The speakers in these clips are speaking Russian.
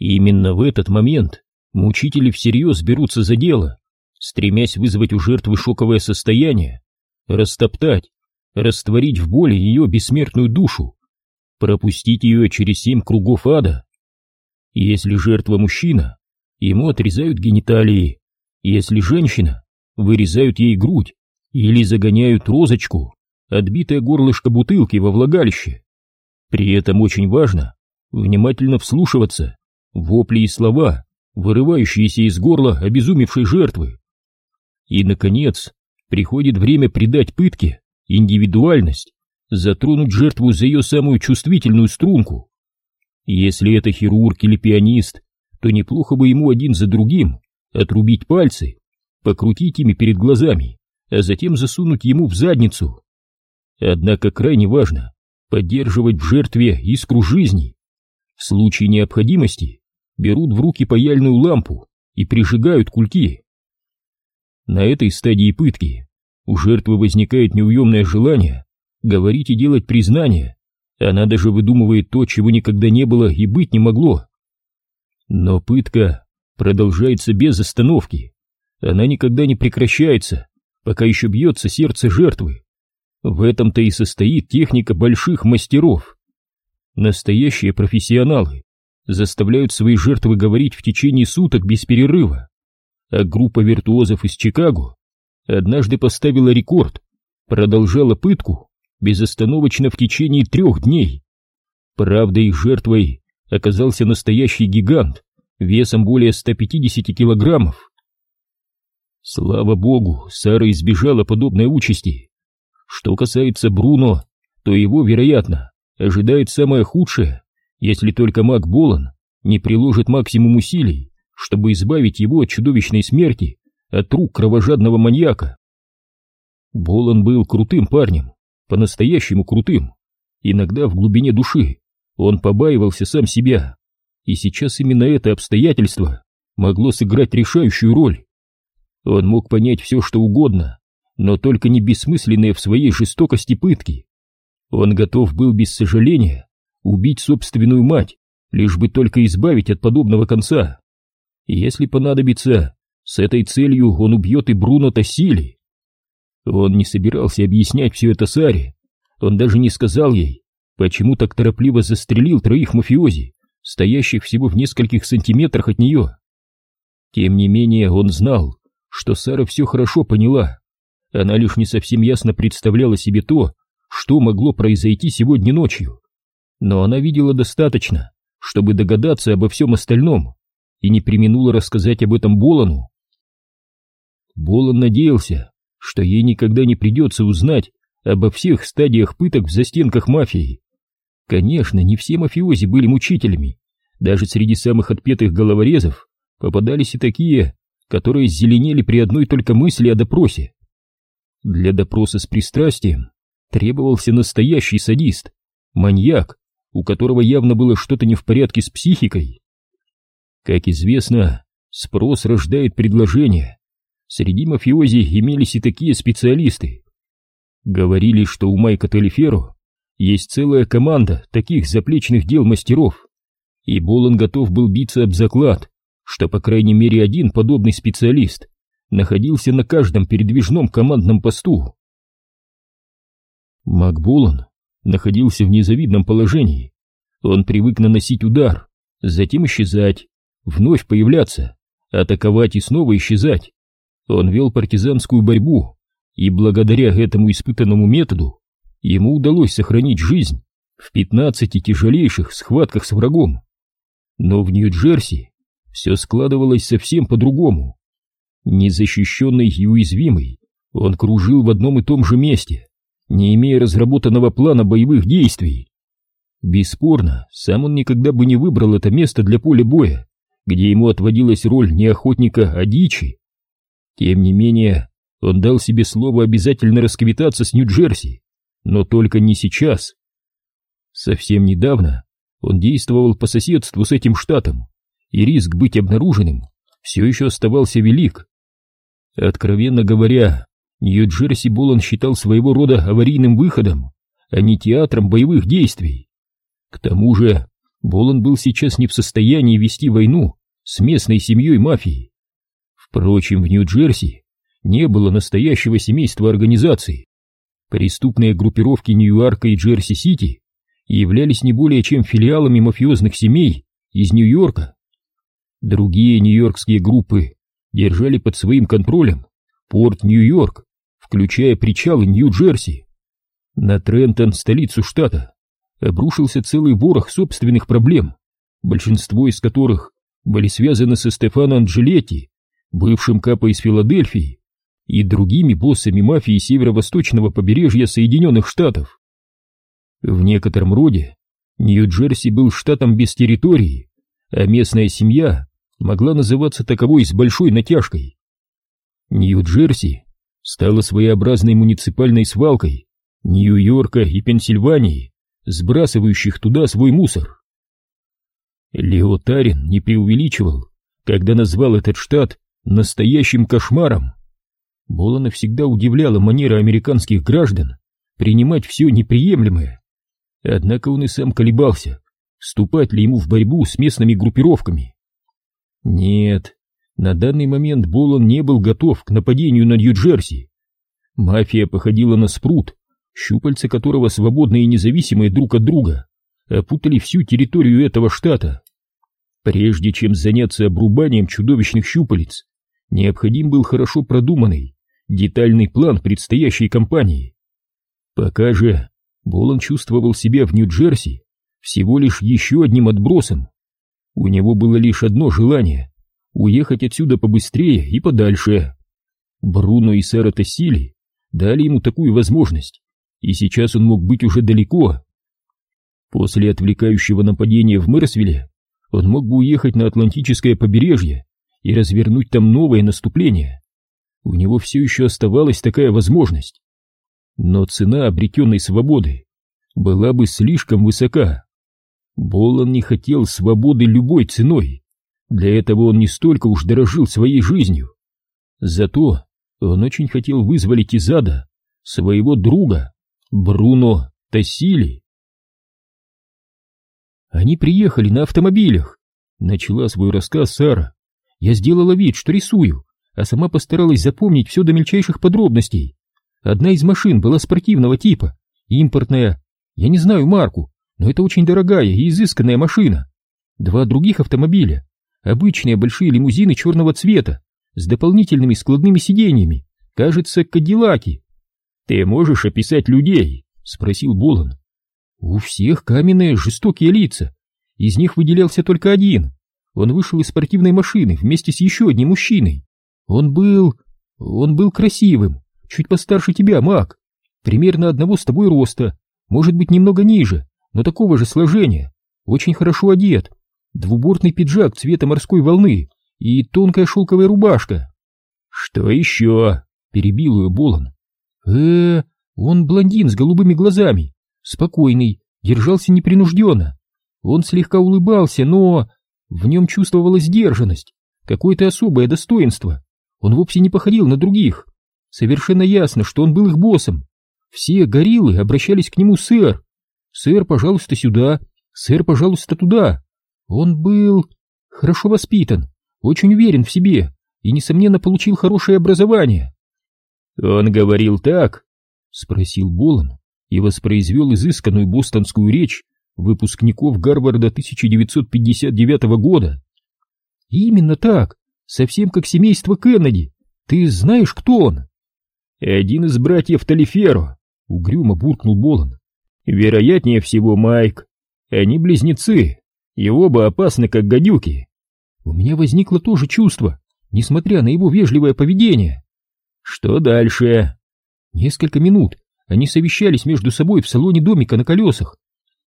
И именно в этот момент мучители всерьез берутся за дело, стремясь вызвать у жертвы шоковое состояние, растоптать, растворить в боли ее бессмертную душу, пропустить ее через семь кругов ада. Если жертва мужчина, ему отрезают гениталии, если женщина, вырезают ей грудь или загоняют розочку, отбитое горлышко бутылки во влагалище. При этом очень важно внимательно вслушиваться вопли и слова, вырывающиеся из горла обезумевшей жертвы. И, наконец, приходит время придать пытке индивидуальность, затронуть жертву за ее самую чувствительную струнку. Если это хирург или пианист, то неплохо бы ему один за другим отрубить пальцы, покрутить ими перед глазами, а затем засунуть ему в задницу. Однако крайне важно поддерживать в жертве искру жизни. В случае необходимости берут в руки паяльную лампу и прижигают кульки. На этой стадии пытки у жертвы возникает неуемное желание говорить и делать признание. Она даже выдумывает то, чего никогда не было и быть не могло. Но пытка продолжается без остановки. Она никогда не прекращается, пока еще бьется сердце жертвы. В этом-то и состоит техника больших мастеров. Настоящие профессионалы заставляют свои жертвы говорить в течение суток без перерыва. А группа виртуозов из Чикаго однажды поставила рекорд, продолжала пытку безостановочно в течение трех дней. Правда, их жертвой оказался настоящий гигант весом более 150 килограммов. Слава богу, Сара избежала подобной участи. Что касается Бруно, то его, вероятно, ожидает самое худшее, если только маг Болан не приложит максимум усилий, чтобы избавить его от чудовищной смерти от рук кровожадного маньяка. Болан был крутым парнем, по-настоящему крутым. Иногда в глубине души он побаивался сам себя, и сейчас именно это обстоятельство могло сыграть решающую роль. Он мог понять все, что угодно, но только не бессмысленные в своей жестокости пытки. Он готов был без сожаления убить собственную мать, лишь бы только избавить от подобного конца. И если понадобится, с этой целью он убьет и Бруно Тассили. Он не собирался объяснять все это Саре, он даже не сказал ей, почему так торопливо застрелил троих мафиози, стоящих всего в нескольких сантиметрах от нее. Тем не менее он знал, что Сара все хорошо поняла, она лишь не совсем ясно представляла себе то, что могло произойти сегодня ночью. Но она видела достаточно, чтобы догадаться обо всем остальном, и не применула рассказать об этом Болону. Болон надеялся, что ей никогда не придется узнать обо всех стадиях пыток в застенках мафии. Конечно, не все мафиози были мучителями, даже среди самых отпетых головорезов попадались и такие, которые зеленели при одной только мысли о допросе. Для допроса с пристрастием требовался настоящий садист, маньяк, у которого явно было что-то не в порядке с психикой. Как известно, спрос рождает предложение, Среди мафиози имелись и такие специалисты. Говорили, что у Майка Телеферо есть целая команда таких заплечных дел мастеров, и Болон готов был биться об заклад, что по крайней мере один подобный специалист находился на каждом передвижном командном посту. Макболан находился в незавидном положении. Он привык наносить удар, затем исчезать, вновь появляться, атаковать и снова исчезать. Он вел партизанскую борьбу, и благодаря этому испытанному методу ему удалось сохранить жизнь в 15 тяжелейших схватках с врагом. Но в Нью-Джерси все складывалось совсем по-другому. Незащищенный и уязвимый, он кружил в одном и том же месте, не имея разработанного плана боевых действий. Бесспорно, сам он никогда бы не выбрал это место для поля боя, где ему отводилась роль не охотника, а дичи. Тем не менее, он дал себе слово обязательно расквитаться с Нью-Джерси, но только не сейчас. Совсем недавно он действовал по соседству с этим штатом, и риск быть обнаруженным все еще оставался велик. Откровенно говоря, Нью-Джерси Болон считал своего рода аварийным выходом, а не театром боевых действий. К тому же, Болон был сейчас не в состоянии вести войну с местной семьей мафии. Впрочем, в Нью-Джерси не было настоящего семейства организаций. Преступные группировки Нью-Йорка и Джерси-Сити являлись не более чем филиалами мафиозных семей из Нью-Йорка. Другие нью-йоркские группы держали под своим контролем порт Нью-Йорк, включая причалы Нью-Джерси. На Трентон, столицу штата, обрушился целый ворох собственных проблем, большинство из которых были связаны со Стефано Анджелетти, бывшим капо из Филадельфии, и другими боссами мафии северо-восточного побережья Соединенных Штатов. В некотором роде Нью-Джерси был штатом без территории, а местная семья могла называться таковой с большой натяжкой. Нью-Джерси стала своеобразной муниципальной свалкой Нью-Йорка и Пенсильвании, сбрасывающих туда свой мусор. Лео Тарин не преувеличивал, когда назвал этот штат настоящим кошмаром. Болона всегда удивляла манера американских граждан принимать все неприемлемое. Однако он и сам колебался, вступать ли ему в борьбу с местными группировками. Нет, на данный момент Болон не был готов к нападению на Нью-Джерси. Мафия походила на спрут, щупальца которого свободные и независимые друг от друга опутали всю территорию этого штата. Прежде чем заняться обрубанием чудовищных щупалец, необходим был хорошо продуманный, детальный план предстоящей кампании. Пока же Болон чувствовал себя в Нью-Джерси всего лишь еще одним отбросом. У него было лишь одно желание — уехать отсюда побыстрее и подальше. Бруно и Сара Тассили дали ему такую возможность, и сейчас он мог быть уже далеко. После отвлекающего нападения в Мэрсвилле он мог бы уехать на Атлантическое побережье и развернуть там новое наступление. У него все еще оставалась такая возможность. Но цена обретенной свободы была бы слишком высока. Болон не хотел свободы любой ценой. Для этого он не столько уж дорожил своей жизнью. Зато он очень хотел вызволить из ада своего друга, Бруно Тассили. Они приехали на автомобилях. Начала свой рассказ Сара. Я сделала вид, что рисую, а сама постаралась запомнить все до мельчайших подробностей. Одна из машин была спортивного типа, импортная. Я не знаю марку, но это очень дорогая и изысканная машина. Два других автомобиля, обычные большие лимузины черного цвета, с дополнительными складными сиденьями, кажется, кадиллаки. «Ты можешь описать людей?» — спросил Болон. «У всех каменные жестокие лица. Из них выделялся только один. Он вышел из спортивной машины вместе с еще одним мужчиной. Он был... он был красивым, чуть постарше тебя, Мак. Примерно одного с тобой роста, может быть, немного ниже, но такого же сложения. Очень хорошо одет. Двубортный пиджак цвета морской волны и тонкая шелковая рубашка. «Что еще?» — перебил ее Болон э он блондин с голубыми глазами, спокойный, держался непринужденно. Он слегка улыбался, но в нем чувствовалась сдержанность, какое-то особое достоинство. Он вовсе не походил на других. Совершенно ясно, что он был их боссом. Все гориллы обращались к нему сэр. Сэр, пожалуйста, сюда. Сэр, пожалуйста, туда. Он был хорошо воспитан, очень уверен в себе и, несомненно, получил хорошее образование. «Он говорил так?» — спросил Болон и воспроизвел изысканную бостонскую речь выпускников Гарварда 1959 года. «Именно так, совсем как семейство Кеннеди. Ты знаешь, кто он?» «Один из братьев Талиферо», — угрюмо буркнул Болон. «Вероятнее всего, Майк. Они близнецы, и оба опасны, как гадюки». У меня возникло то же чувство, несмотря на его вежливое поведение. Что дальше? Несколько минут они совещались между собой в салоне домика на колесах.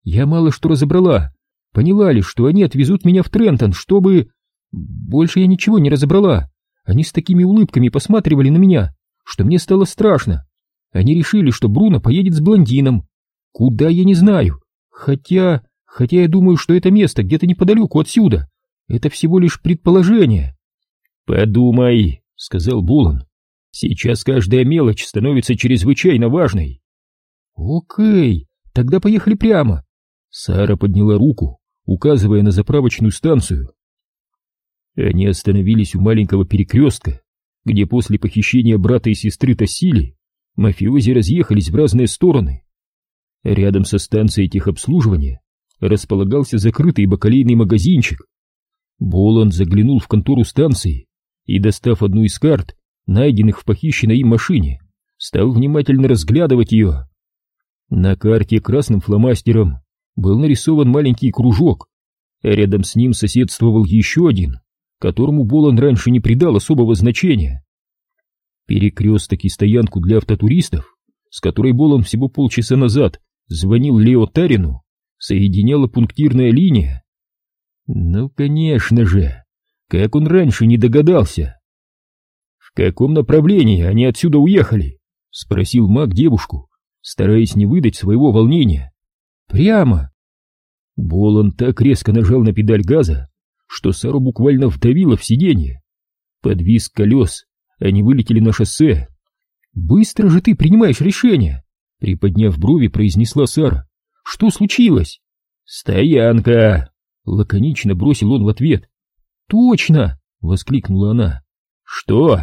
Я мало что разобрала. Поняла лишь, что они отвезут меня в Трентон, чтобы... Больше я ничего не разобрала. Они с такими улыбками посматривали на меня, что мне стало страшно. Они решили, что Бруно поедет с блондином. Куда, я не знаю. Хотя... Хотя я думаю, что это место где-то неподалеку отсюда. Это всего лишь предположение. «Подумай», — сказал Булан. Сейчас каждая мелочь становится чрезвычайно важной. Окей, тогда поехали прямо. Сара подняла руку, указывая на заправочную станцию. Они остановились у маленького перекрестка, где после похищения брата и сестры Тассили мафиози разъехались в разные стороны. Рядом со станцией техобслуживания располагался закрытый бакалейный магазинчик. Болон заглянул в контору станции и, достав одну из карт, найденных в похищенной им машине, стал внимательно разглядывать ее. На карте красным фломастером был нарисован маленький кружок, а рядом с ним соседствовал еще один, которому Болон раньше не придал особого значения. Перекресток и стоянку для автотуристов, с которой Болон всего полчаса назад звонил Лео Тарину, соединяла пунктирная линия. Ну, конечно же, как он раньше не догадался. В каком направлении они отсюда уехали? Спросил маг девушку, стараясь не выдать своего волнения. Прямо. Болон так резко нажал на педаль газа, что Сару буквально вдавило в сиденье. Под визг колес они вылетели на шоссе. «Быстро же ты принимаешь решение!» Приподняв брови, произнесла Сара. «Что случилось?» «Стоянка!» Лаконично бросил он в ответ. «Точно!» — воскликнула она. «Что?»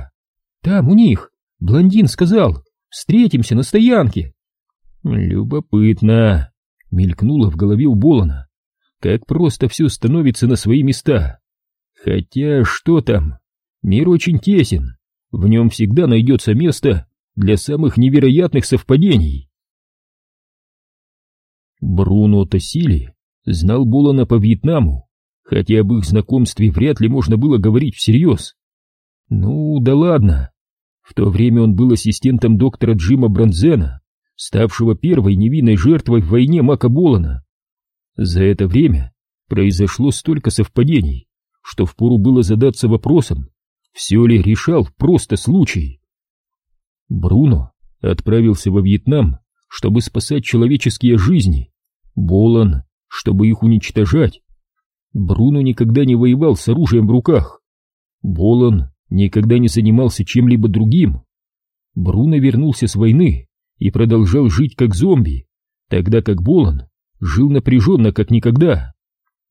«Там у них! Блондин сказал! Встретимся на стоянке!» «Любопытно!» — мелькнуло в голове у Болона. «Как просто все становится на свои места! Хотя что там? Мир очень тесен, в нем всегда найдется место для самых невероятных совпадений!» Бруно Тосили знал Болона по Вьетнаму, хотя об их знакомстве вряд ли можно было говорить всерьез. Ну, да ладно. В то время он был ассистентом доктора Джима Бронзена, ставшего первой невинной жертвой в войне Мака Болона. За это время произошло столько совпадений, что впору было задаться вопросом, все ли решал просто случай. Бруно отправился во Вьетнам, чтобы спасать человеческие жизни, Болон чтобы их уничтожать. Бруно никогда не воевал с оружием в руках. Болон никогда не занимался чем-либо другим. Бруно вернулся с войны и продолжал жить как зомби, тогда как Болон жил напряженно как никогда.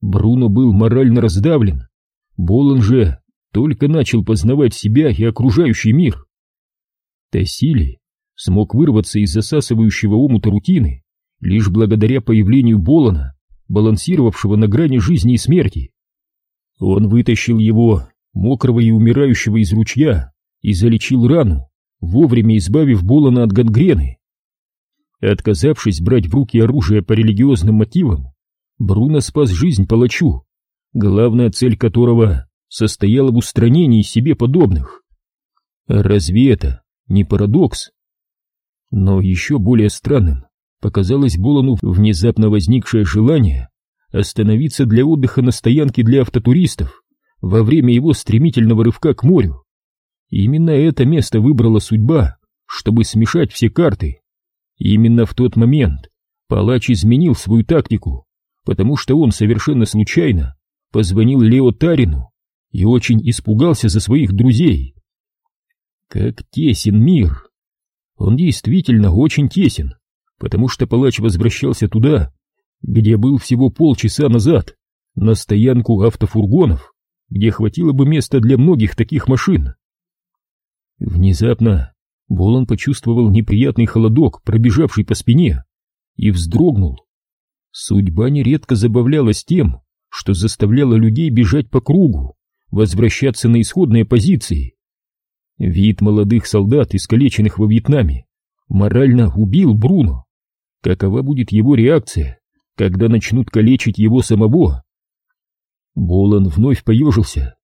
Бруно был морально раздавлен. Болон же только начал познавать себя и окружающий мир. Тассили смог вырваться из засасывающего омута рутины лишь благодаря появлению Болона балансировавшего на грани жизни и смерти. Он вытащил его, мокрого и умирающего из ручья, и залечил рану, вовремя избавив Болона от гангрены. Отказавшись брать в руки оружие по религиозным мотивам, Бруно спас жизнь палачу, главная цель которого состояла в устранении себе подобных. Разве это не парадокс? Но еще более странным показалось Болону внезапно возникшее желание остановиться для отдыха на стоянке для автотуристов во время его стремительного рывка к морю. Именно это место выбрала судьба, чтобы смешать все карты. Именно в тот момент палач изменил свою тактику, потому что он совершенно случайно позвонил Лео Тарину и очень испугался за своих друзей. Как тесен мир! Он действительно очень тесен потому что палач возвращался туда, где был всего полчаса назад, на стоянку автофургонов, где хватило бы места для многих таких машин. Внезапно Болон почувствовал неприятный холодок, пробежавший по спине, и вздрогнул. Судьба нередко забавлялась тем, что заставляла людей бежать по кругу, возвращаться на исходные позиции. Вид молодых солдат, искалеченных во Вьетнаме, морально убил Бруно. Какова будет его реакция, когда начнут калечить его самого? Болон вновь поежился.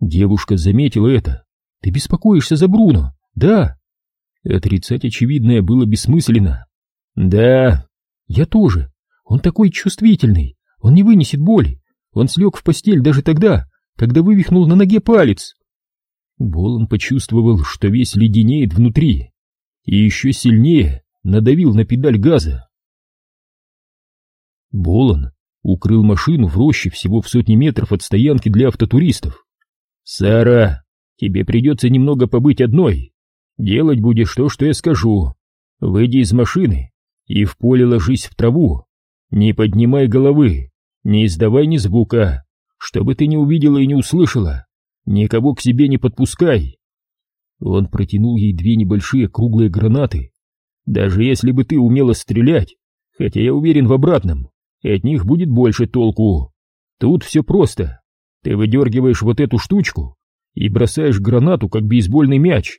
Девушка заметила это. «Ты беспокоишься за Бруно?» «Да». Отрицать очевидное было бессмысленно. «Да». «Я тоже. Он такой чувствительный. Он не вынесет боли. Он слег в постель даже тогда, когда вывихнул на ноге палец». Болон почувствовал, что весь леденеет внутри. И еще сильнее надавил на педаль газа. Болон укрыл машину в роще всего в сотни метров от стоянки для автотуристов. «Сара, тебе придется немного побыть одной. Делать будешь то, что я скажу. Выйди из машины и в поле ложись в траву. Не поднимай головы, Не издавай ни звука, чтобы ты не увидела и не услышала. Никого к себе не подпускай. Он протянул ей две небольшие круглые гранаты. Даже если бы ты умела стрелять, хотя я уверен в обратном, от них будет больше толку. Тут все просто. Ты выдергиваешь вот эту штучку и бросаешь гранату, как бейсбольный мяч.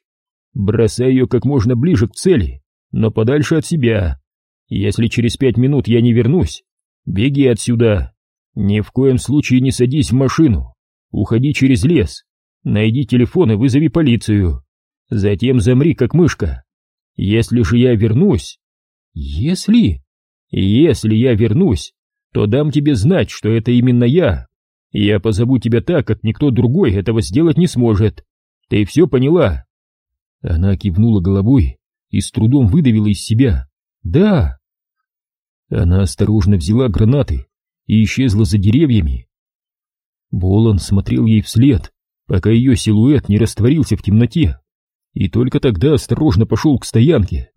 Бросай ее как можно ближе к цели, но подальше от себя. Если через пять минут я не вернусь, беги отсюда. Ни в коем случае не садись в машину. Уходи через лес. Найди телефон и вызови полицию. Затем замри, как мышка. Если же я вернусь... Если... Если я вернусь, то дам тебе знать, что это именно я. Я позову тебя так, как никто другой этого сделать не сможет. Ты все поняла?» Она кивнула головой и с трудом выдавила из себя. «Да!» Она осторожно взяла гранаты и исчезла за деревьями. Болон смотрел ей вслед, пока ее силуэт не растворился в темноте, и только тогда осторожно пошел к стоянке.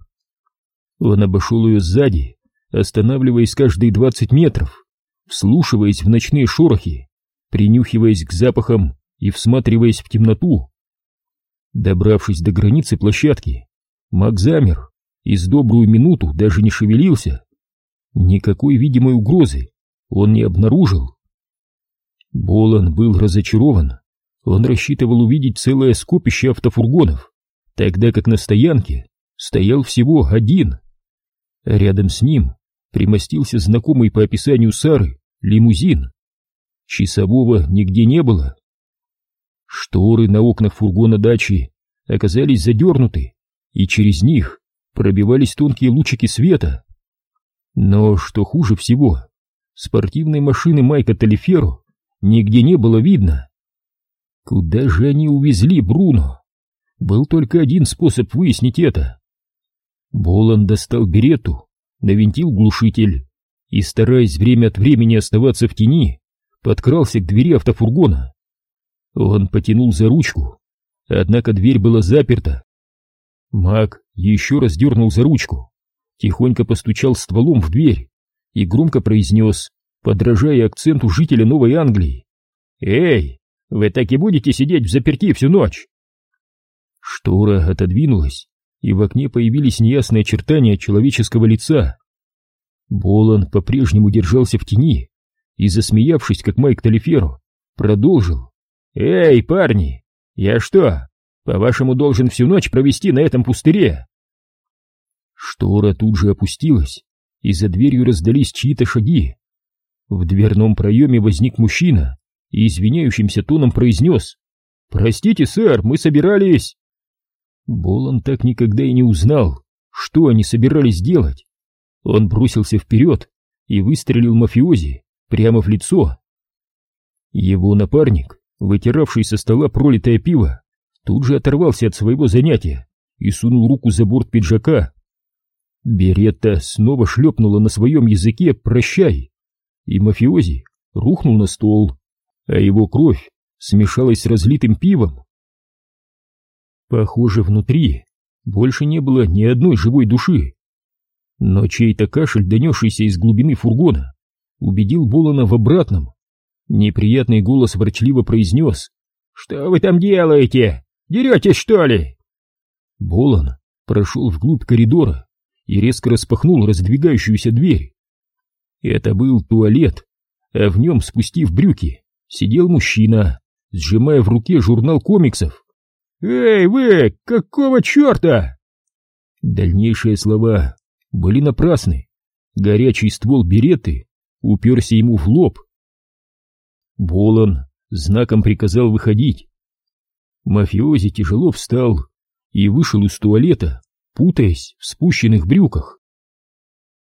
Он обошел ее сзади, останавливаясь каждые двадцать метров, вслушиваясь в ночные шорохи, принюхиваясь к запахам и всматриваясь в темноту. Добравшись до границы площадки, Мак замер и с добрую минуту даже не шевелился. Никакой видимой угрозы он не обнаружил. Болон был разочарован. Он рассчитывал увидеть целое скопище автофургонов, тогда как на стоянке стоял всего один. Рядом с ним примостился знакомый по описанию Сары лимузин. Часового нигде не было. Шторы на окнах фургона дачи оказались задернуты, и через них пробивались тонкие лучики света. Но что хуже всего, спортивной машины Майка Талиферо нигде не было видно. Куда же они увезли Бруно? Был только один способ выяснить это. Болан достал берету, навинтил глушитель и, стараясь время от времени оставаться в тени, подкрался к двери автофургона. Он потянул за ручку, однако дверь была заперта. Мак еще раз дернул за ручку, тихонько постучал стволом в дверь и громко произнес, подражая акценту жителя Новой Англии. «Эй, вы так и будете сидеть в заперти всю ночь?» Штора отодвинулась, и в окне появились неясные очертания человеческого лица. Болон по-прежнему держался в тени и, засмеявшись, как Майк Талиферо, продолжил. «Эй, парни, я что, по-вашему, должен всю ночь провести на этом пустыре?» Штора тут же опустилась, и за дверью раздались чьи-то шаги. В дверном проеме возник мужчина и извиняющимся тоном произнес «Простите, сэр, мы собирались...» Болон так никогда и не узнал, что они собирались делать. Он бросился вперед и выстрелил мафиози прямо в лицо. Его напарник, вытиравший со стола пролитое пиво, тут же оторвался от своего занятия и сунул руку за борт пиджака. Беретта снова шлепнула на своем языке «прощай», и мафиози рухнул на стол, а его кровь смешалась с разлитым пивом. Похоже, внутри больше не было ни одной живой души. Но чей-то кашель, донесшийся из глубины фургона, убедил Болона в обратном. Неприятный голос ворчливо произнес «Что вы там делаете? Деретесь, что ли?» Болон прошел вглубь коридора и резко распахнул раздвигающуюся дверь. Это был туалет, а в нем, спустив брюки, сидел мужчина, сжимая в руке журнал комиксов. «Эй, вы, какого черта?» Дальнейшие слова были напрасны. Горячий ствол береты уперся ему в лоб. Болон знаком приказал выходить. Мафиози тяжело встал и вышел из туалета, путаясь в спущенных брюках.